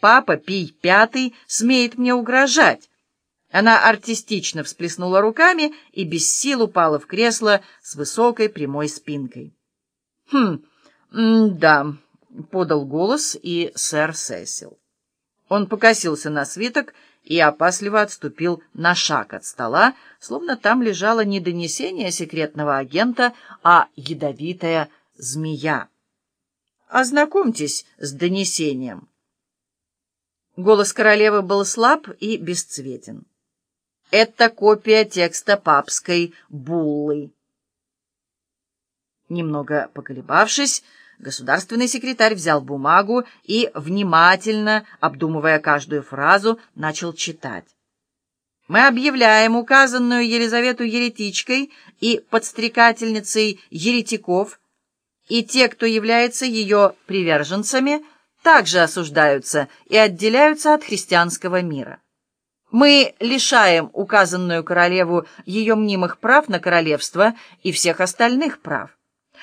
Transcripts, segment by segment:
папа Пий Пятый смеет мне угрожать. Она артистично всплеснула руками и без сил упала в кресло с высокой прямой спинкой. «Хм, да», — подал голос и сэр Сесил. Он покосился на свиток и опасливо отступил на шаг от стола, словно там лежало не донесение секретного агента, а ядовитая змея. «Ознакомьтесь с донесением». Голос королевы был слаб и бесцветен. Это копия текста папской буллы. Немного поколебавшись, государственный секретарь взял бумагу и, внимательно обдумывая каждую фразу, начал читать. Мы объявляем указанную Елизавету еретичкой и подстрекательницей еретиков, и те, кто является ее приверженцами, также осуждаются и отделяются от христианского мира. Мы лишаем указанную королеву ее мнимых прав на королевство и всех остальных прав.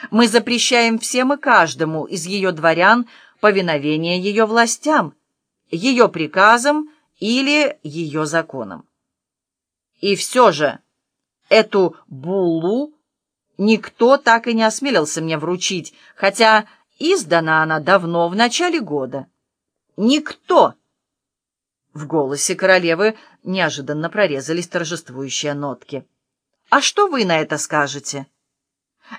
Мы запрещаем всем и каждому из ее дворян повиновение ее властям, ее приказам или ее законам. И все же эту буллу никто так и не осмелился мне вручить, хотя издана она давно, в начале года. Никто! В голосе королевы неожиданно прорезались торжествующие нотки. «А что вы на это скажете?»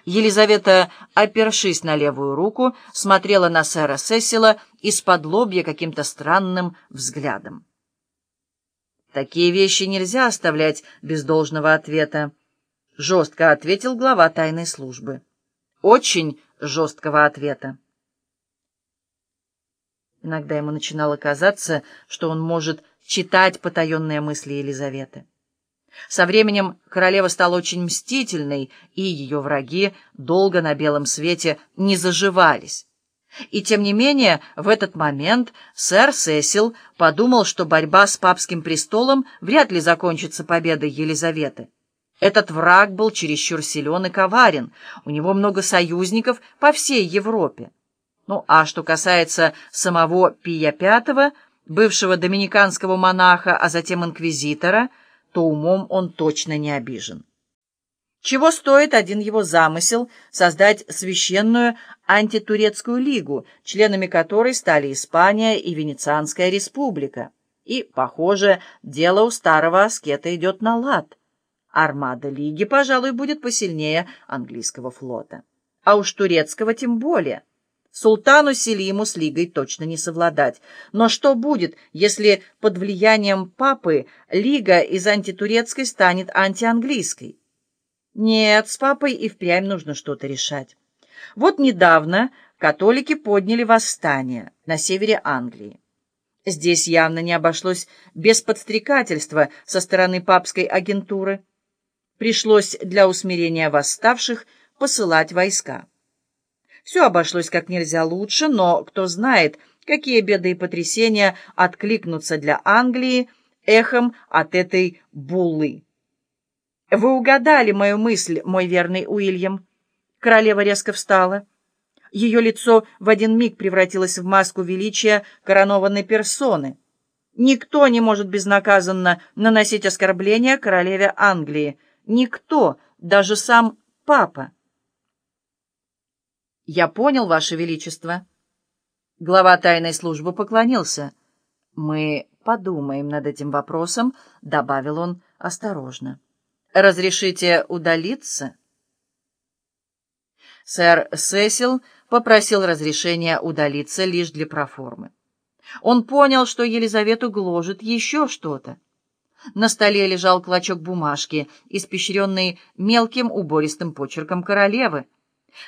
Елизавета, опершись на левую руку, смотрела на сэра Сесила из-под лобья каким-то странным взглядом. «Такие вещи нельзя оставлять без должного ответа», — жестко ответил глава тайной службы. «Очень жесткого ответа». Иногда ему начинало казаться, что он может читать потаенные мысли Елизаветы. Со временем королева стала очень мстительной, и ее враги долго на белом свете не заживались. И тем не менее, в этот момент сэр Сесил подумал, что борьба с папским престолом вряд ли закончится победой Елизаветы. Этот враг был чересчур силен и коварен, у него много союзников по всей Европе. Ну, а что касается самого Пия V, бывшего доминиканского монаха, а затем инквизитора, то умом он точно не обижен. Чего стоит один его замысел создать священную антитурецкую лигу, членами которой стали Испания и Венецианская республика. И, похоже, дело у старого аскета идет на лад. Армада лиги, пожалуй, будет посильнее английского флота. А уж турецкого тем более – Султану Селиму с Лигой точно не совладать. Но что будет, если под влиянием папы Лига из антитурецкой станет антианглийской? Нет, с папой и впрямь нужно что-то решать. Вот недавно католики подняли восстание на севере Англии. Здесь явно не обошлось без подстрекательства со стороны папской агентуры. Пришлось для усмирения восставших посылать войска. Все обошлось как нельзя лучше, но кто знает, какие беды и потрясения откликнутся для Англии эхом от этой буллы. «Вы угадали мою мысль, мой верный Уильям». Королева резко встала. Ее лицо в один миг превратилось в маску величия коронованной персоны. Никто не может безнаказанно наносить оскорбления королеве Англии. Никто, даже сам папа. «Я понял, Ваше Величество». Глава тайной службы поклонился. «Мы подумаем над этим вопросом», — добавил он осторожно. «Разрешите удалиться?» Сэр Сесил попросил разрешения удалиться лишь для проформы. Он понял, что Елизавету гложет еще что-то. На столе лежал клочок бумажки, испещренный мелким убористым почерком королевы.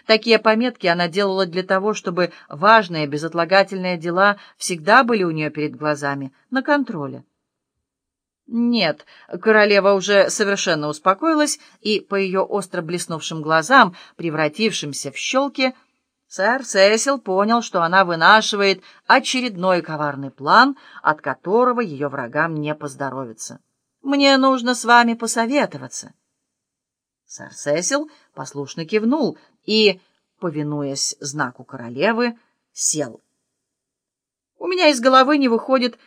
Такие пометки она делала для того, чтобы важные безотлагательные дела всегда были у нее перед глазами, на контроле. Нет, королева уже совершенно успокоилась, и по ее остро блеснувшим глазам, превратившимся в щелки, сэр Сесил понял, что она вынашивает очередной коварный план, от которого ее врагам не поздоровится. «Мне нужно с вами посоветоваться». Сэр Сесил послушно кивнул и, повинуясь знаку королевы, сел. У меня из головы не выходит